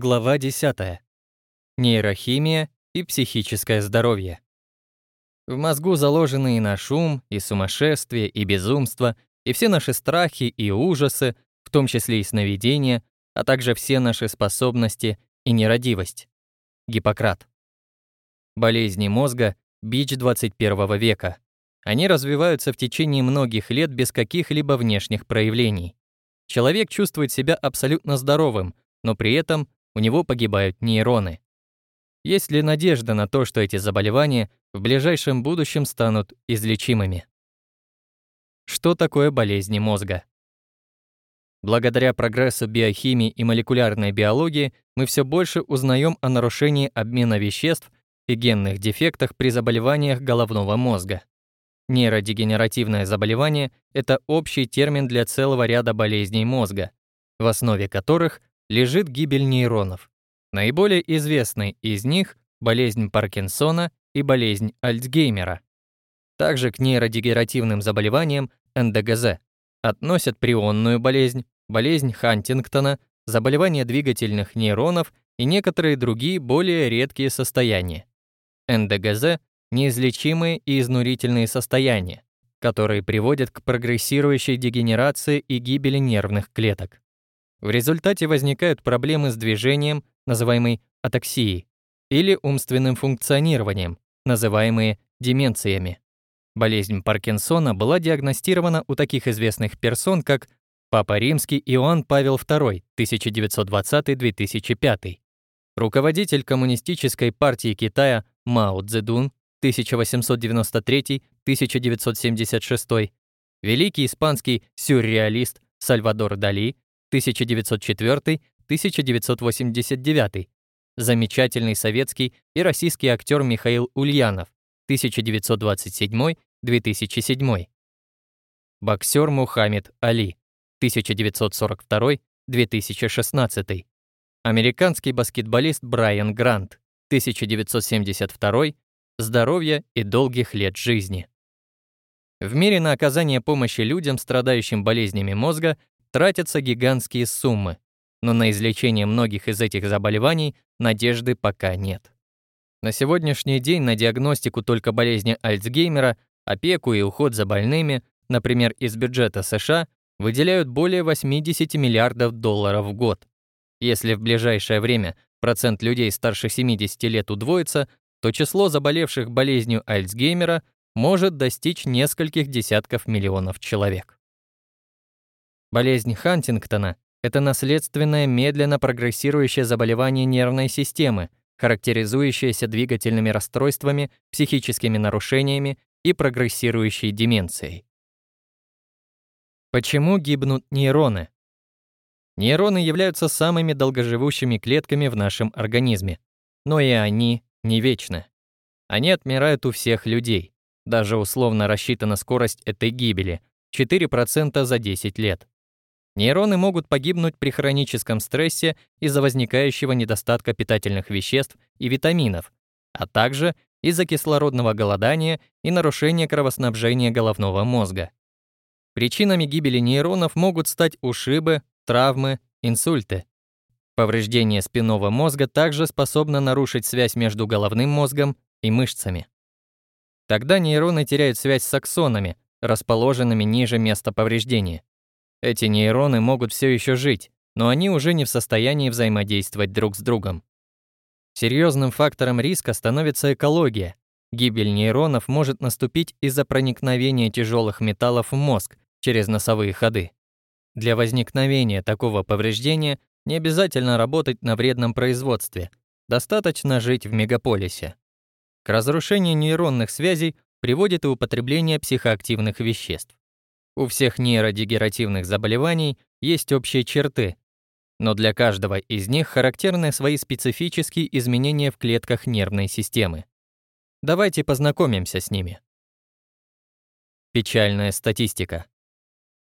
Глава 10. Нейрохимия и психическое здоровье. В мозгу заложены и наш ум, и сумасшествие, и безумство, и все наши страхи и ужасы, в том числе и сновидения, а также все наши способности и нерадивость. Гиппократ. Болезни мозга – бич 21 века. Они развиваются в течение многих лет без каких-либо внешних проявлений. Человек чувствует себя абсолютно здоровым, но при этом у него погибают нейроны. Есть ли надежда на то, что эти заболевания в ближайшем будущем станут излечимыми? Что такое болезни мозга? Благодаря прогрессу биохимии и молекулярной биологии мы все больше узнаем о нарушении обмена веществ и генных дефектах при заболеваниях головного мозга. Нейродегенеративное заболевание — это общий термин для целого ряда болезней мозга, в основе которых лежит гибель нейронов. Наиболее известны из них болезнь Паркинсона и болезнь Альцгеймера. Также к нейродегенеративным заболеваниям НДГЗ относят прионную болезнь, болезнь Хантингтона, заболевания двигательных нейронов и некоторые другие более редкие состояния. НДГЗ — неизлечимые и изнурительные состояния, которые приводят к прогрессирующей дегенерации и гибели нервных клеток. В результате возникают проблемы с движением, называемой атаксией, или умственным функционированием, называемые деменциями. Болезнь Паркинсона была диагностирована у таких известных персон, как Папа Римский Иоанн Павел II, 1920-2005, руководитель Коммунистической партии Китая Мао Цзэдун, 1893-1976, великий испанский сюрреалист Сальвадор Дали, 1904-1989, замечательный советский и российский актер Михаил Ульянов, 1927-2007, боксер Мухаммед Али, 1942-2016, американский баскетболист Брайан Грант, 1972, здоровья и долгих лет жизни. В мире на оказание помощи людям, страдающим болезнями мозга, тратятся гигантские суммы, но на излечение многих из этих заболеваний надежды пока нет. На сегодняшний день на диагностику только болезни Альцгеймера, опеку и уход за больными, например, из бюджета США, выделяют более 80 миллиардов долларов в год. Если в ближайшее время процент людей старше 70 лет удвоится, то число заболевших болезнью Альцгеймера может достичь нескольких десятков миллионов человек. Болезнь Хантингтона — это наследственное медленно прогрессирующее заболевание нервной системы, характеризующееся двигательными расстройствами, психическими нарушениями и прогрессирующей деменцией. Почему гибнут нейроны? Нейроны являются самыми долгоживущими клетками в нашем организме, но и они не вечны. Они отмирают у всех людей. Даже условно рассчитана скорость этой гибели — 4% за 10 лет. Нейроны могут погибнуть при хроническом стрессе из-за возникающего недостатка питательных веществ и витаминов, а также из-за кислородного голодания и нарушения кровоснабжения головного мозга. Причинами гибели нейронов могут стать ушибы, травмы, инсульты. Повреждение спинного мозга также способно нарушить связь между головным мозгом и мышцами. Тогда нейроны теряют связь с аксонами, расположенными ниже места повреждения. Эти нейроны могут все еще жить, но они уже не в состоянии взаимодействовать друг с другом. Серьезным фактором риска становится экология. Гибель нейронов может наступить из-за проникновения тяжелых металлов в мозг через носовые ходы. Для возникновения такого повреждения не обязательно работать на вредном производстве, достаточно жить в мегаполисе. К разрушению нейронных связей приводит и употребление психоактивных веществ. У всех нейродегенеративных заболеваний есть общие черты, но для каждого из них характерны свои специфические изменения в клетках нервной системы. Давайте познакомимся с ними. Печальная статистика.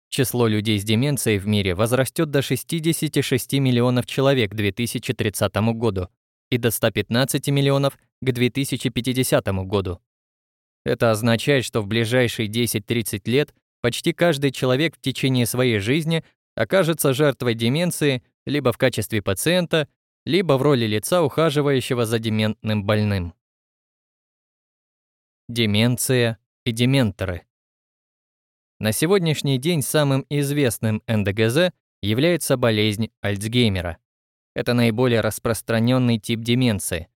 Число людей с деменцией в мире возрастет до 66 миллионов человек к 2030 году и до 115 миллионов к 2050 году. Это означает, что в ближайшие 10-30 лет Почти каждый человек в течение своей жизни окажется жертвой деменции либо в качестве пациента, либо в роли лица, ухаживающего за дементным больным. Деменция и дементоры. На сегодняшний день самым известным НДГЗ является болезнь Альцгеймера. Это наиболее распространенный тип деменции.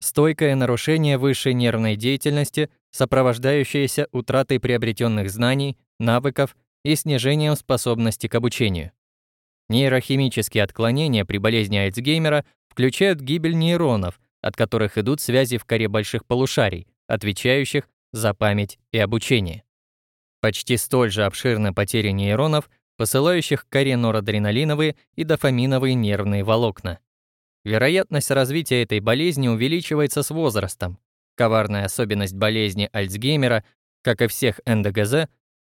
Стойкое нарушение высшей нервной деятельности, сопровождающееся утратой приобретенных знаний, навыков и снижением способности к обучению. Нейрохимические отклонения при болезни Альцгеймера включают гибель нейронов, от которых идут связи в коре больших полушарий, отвечающих за память и обучение. Почти столь же обширны потери нейронов, посылающих к коре норадреналиновые и дофаминовые нервные волокна. Вероятность развития этой болезни увеличивается с возрастом. Коварная особенность болезни Альцгеймера, как и всех НДГЗ,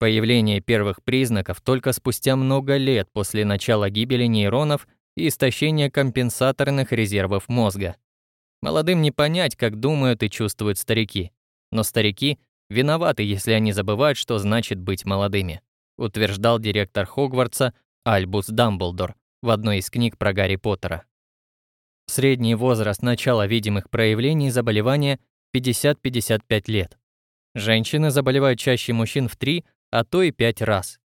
появление первых признаков только спустя много лет после начала гибели нейронов и истощения компенсаторных резервов мозга. Молодым не понять, как думают и чувствуют старики. Но старики виноваты, если они забывают, что значит быть молодыми, утверждал директор Хогвартса Альбус Дамблдор в одной из книг про Гарри Поттера. Средний возраст начала видимых проявлений заболевания 50-55 лет. Женщины заболевают чаще мужчин в 3, а то и 5 раз.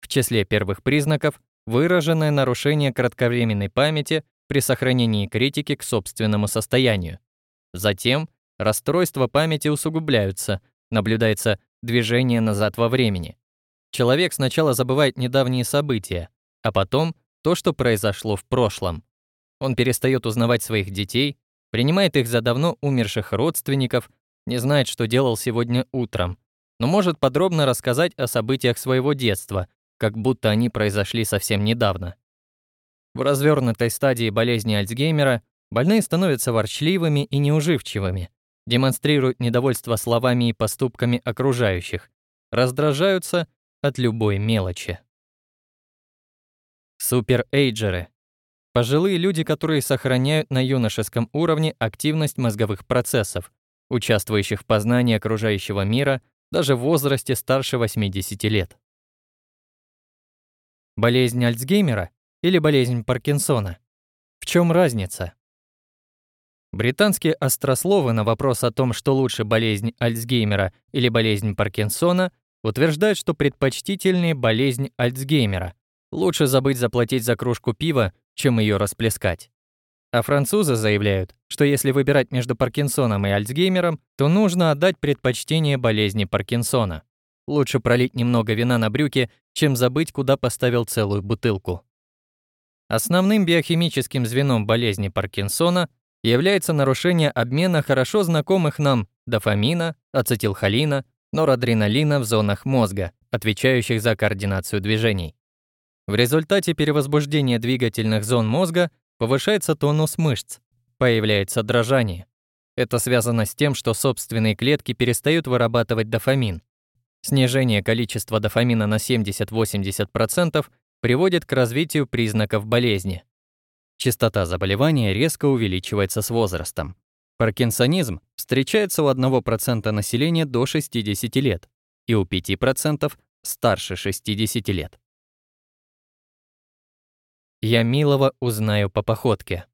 В числе первых признаков выраженное нарушение кратковременной памяти при сохранении критики к собственному состоянию. Затем расстройства памяти усугубляются, наблюдается движение назад во времени. Человек сначала забывает недавние события, а потом то, что произошло в прошлом. Он перестает узнавать своих детей, принимает их за давно умерших родственников, не знает, что делал сегодня утром, но может подробно рассказать о событиях своего детства, как будто они произошли совсем недавно. В развернутой стадии болезни Альцгеймера больные становятся ворчливыми и неуживчивыми, демонстрируют недовольство словами и поступками окружающих, раздражаются от любой мелочи. Суперэйджеры — пожилые люди, которые сохраняют на юношеском уровне активность мозговых процессов, участвующих в познании окружающего мира даже в возрасте старше 80 лет. Болезнь Альцгеймера или болезнь Паркинсона? В чем разница? Британские острословы на вопрос о том, что лучше болезнь Альцгеймера или болезнь Паркинсона, утверждают, что предпочтительнее болезнь Альцгеймера. Лучше забыть заплатить за кружку пива, чем ее расплескать. А французы заявляют, что если выбирать между Паркинсоном и Альцгеймером, то нужно отдать предпочтение болезни Паркинсона. Лучше пролить немного вина на брюки, чем забыть, куда поставил целую бутылку. Основным биохимическим звеном болезни Паркинсона является нарушение обмена хорошо знакомых нам дофамина, ацетилхолина, норадреналина в зонах мозга, отвечающих за координацию движений. В результате перевозбуждения двигательных зон мозга повышается тонус мышц, появляется дрожание. Это связано с тем, что собственные клетки перестают вырабатывать дофамин, Снижение количества дофамина на 70-80% приводит к развитию признаков болезни. Частота заболевания резко увеличивается с возрастом. Паркинсонизм встречается у 1% населения до 60 лет и у 5% старше 60 лет. Я милого узнаю по походке.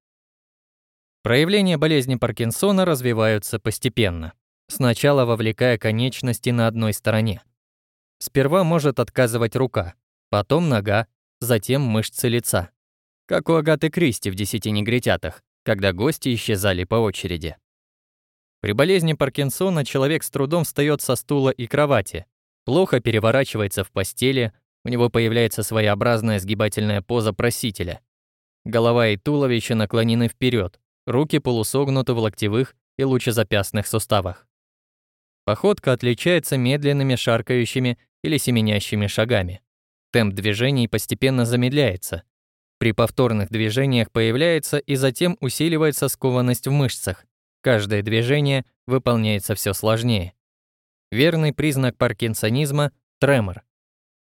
Проявления болезни Паркинсона развиваются постепенно сначала вовлекая конечности на одной стороне. Сперва может отказывать рука, потом нога, затем мышцы лица. Как у Агаты Кристи в «Десяти негритятах», когда гости исчезали по очереди. При болезни Паркинсона человек с трудом встает со стула и кровати, плохо переворачивается в постели, у него появляется своеобразная сгибательная поза просителя. Голова и туловище наклонены вперед, руки полусогнуты в локтевых и лучезапястных суставах. Походка отличается медленными шаркающими или семенящими шагами. Темп движений постепенно замедляется. При повторных движениях появляется и затем усиливается скованность в мышцах. Каждое движение выполняется все сложнее. Верный признак паркинсонизма – тремор.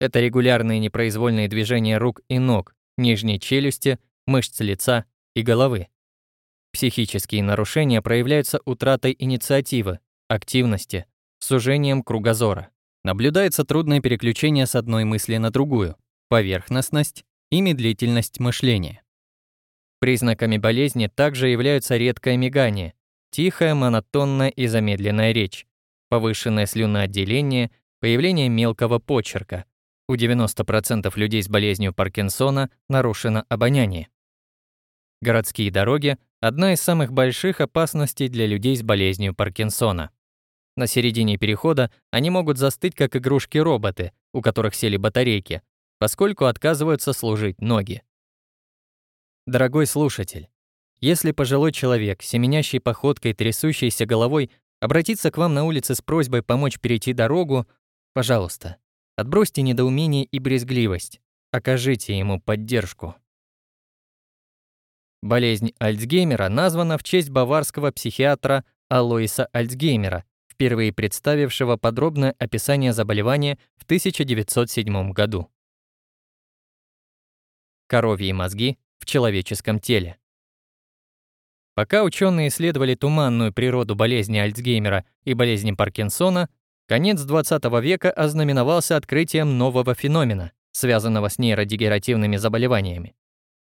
Это регулярные непроизвольные движения рук и ног, нижней челюсти, мышц лица и головы. Психические нарушения проявляются утратой инициативы, активности, сужением кругозора. Наблюдается трудное переключение с одной мысли на другую, поверхностность и медлительность мышления. Признаками болезни также являются редкое мигание, тихая, монотонная и замедленная речь, повышенное слюноотделение, появление мелкого почерка. У 90% людей с болезнью Паркинсона нарушено обоняние. Городские дороги – одна из самых больших опасностей для людей с болезнью Паркинсона. На середине перехода они могут застыть как игрушки-роботы, у которых сели батарейки, поскольку отказываются служить ноги. Дорогой слушатель, если пожилой человек, семенящий походкой, трясущейся головой, обратится к вам на улице с просьбой помочь перейти дорогу, пожалуйста, отбросьте недоумение и брезгливость, окажите ему поддержку. Болезнь Альцгеймера названа в честь баварского психиатра Алоиса Альцгеймера, впервые представившего подробное описание заболевания в 1907 году. Коровьи мозги в человеческом теле. Пока ученые исследовали туманную природу болезни Альцгеймера и болезни Паркинсона, конец 20 века ознаменовался открытием нового феномена, связанного с нейродегенеративными заболеваниями.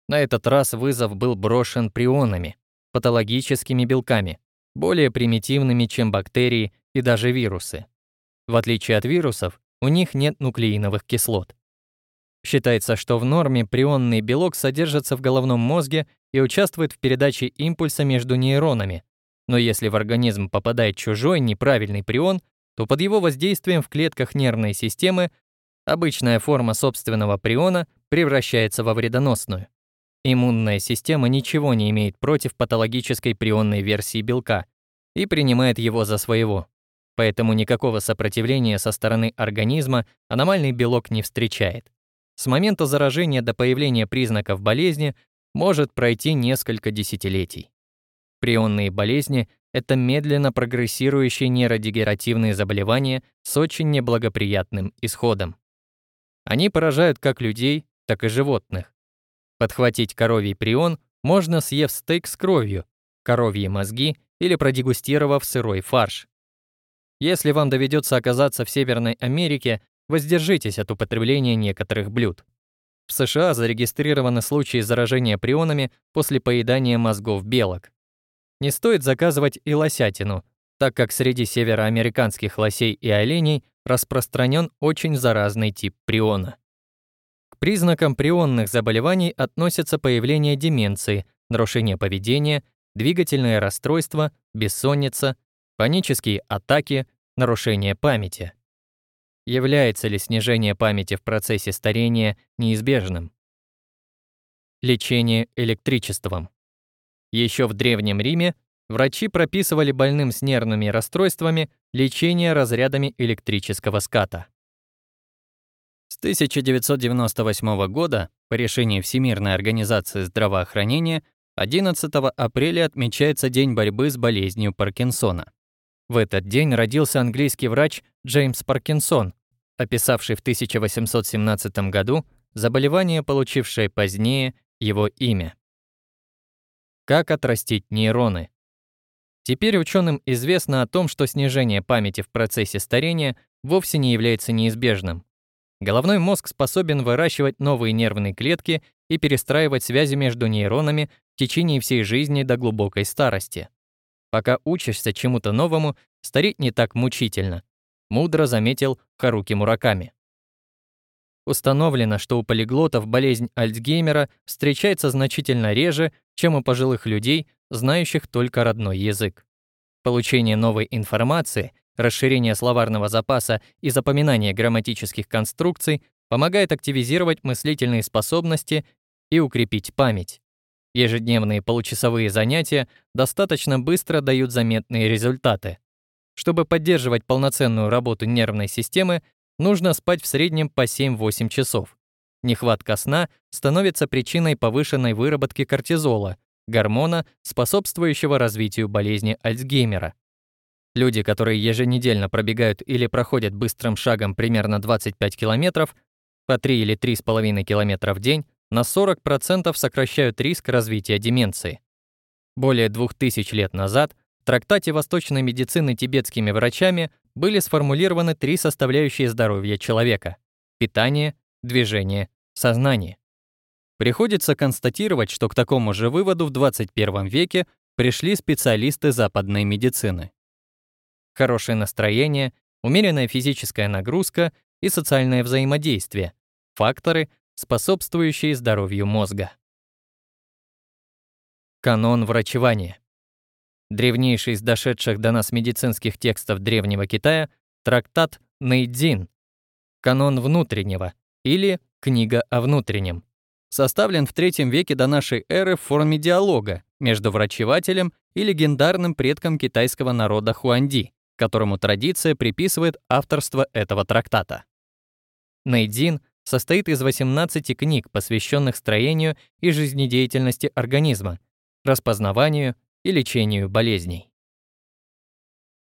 На этот раз вызов был брошен прионами, патологическими белками, более примитивными, чем бактерии и даже вирусы. В отличие от вирусов, у них нет нуклеиновых кислот. Считается, что в норме прионный белок содержится в головном мозге и участвует в передаче импульса между нейронами. Но если в организм попадает чужой неправильный прион, то под его воздействием в клетках нервной системы обычная форма собственного приона превращается во вредоносную. Иммунная система ничего не имеет против патологической прионной версии белка и принимает его за своего. Поэтому никакого сопротивления со стороны организма аномальный белок не встречает. С момента заражения до появления признаков болезни может пройти несколько десятилетий. Прионные болезни — это медленно прогрессирующие нейродегенеративные заболевания с очень неблагоприятным исходом. Они поражают как людей, так и животных. Подхватить коровий прион можно, съев стейк с кровью, коровьи мозги или продегустировав сырой фарш. Если вам доведется оказаться в Северной Америке, Воздержитесь от употребления некоторых блюд. В США зарегистрированы случаи заражения прионами после поедания мозгов белок. Не стоит заказывать и лосятину, так как среди североамериканских лосей и оленей распространен очень заразный тип приона. К признакам прионных заболеваний относятся появление деменции, нарушение поведения, двигательное расстройство, бессонница, панические атаки, нарушение памяти. Является ли снижение памяти в процессе старения неизбежным? Лечение электричеством. Еще в Древнем Риме врачи прописывали больным с нервными расстройствами лечение разрядами электрического ската. С 1998 года по решению Всемирной организации здравоохранения 11 апреля отмечается День борьбы с болезнью Паркинсона. В этот день родился английский врач Джеймс Паркинсон, описавший в 1817 году заболевание, получившее позднее его имя. Как отрастить нейроны? Теперь ученым известно о том, что снижение памяти в процессе старения вовсе не является неизбежным. Головной мозг способен выращивать новые нервные клетки и перестраивать связи между нейронами в течение всей жизни до глубокой старости. Пока учишься чему-то новому, стареть не так мучительно, мудро заметил Харуки Мураками. Установлено, что у полиглотов болезнь Альцгеймера встречается значительно реже, чем у пожилых людей, знающих только родной язык. Получение новой информации, расширение словарного запаса и запоминание грамматических конструкций помогает активизировать мыслительные способности и укрепить память. Ежедневные получасовые занятия достаточно быстро дают заметные результаты. Чтобы поддерживать полноценную работу нервной системы, нужно спать в среднем по 7-8 часов. Нехватка сна становится причиной повышенной выработки кортизола, гормона, способствующего развитию болезни Альцгеймера. Люди, которые еженедельно пробегают или проходят быстрым шагом примерно 25 километров, по 3 или 3,5 километра в день, на 40% сокращают риск развития деменции. Более 2000 лет назад в трактате восточной медицины тибетскими врачами были сформулированы три составляющие здоровья человека – питание, движение, сознание. Приходится констатировать, что к такому же выводу в 21 веке пришли специалисты западной медицины. Хорошее настроение, умеренная физическая нагрузка и социальное взаимодействие — факторы, способствующие здоровью мозга. Канон врачевания. Древнейший из дошедших до нас медицинских текстов Древнего Китая — трактат Нейдзин, канон внутреннего или книга о внутреннем. Составлен в III веке до нашей эры в форме диалога между врачевателем и легендарным предком китайского народа Хуанди, которому традиция приписывает авторство этого трактата. Нейдзин состоит из 18 книг, посвященных строению и жизнедеятельности организма, распознаванию и лечению болезней.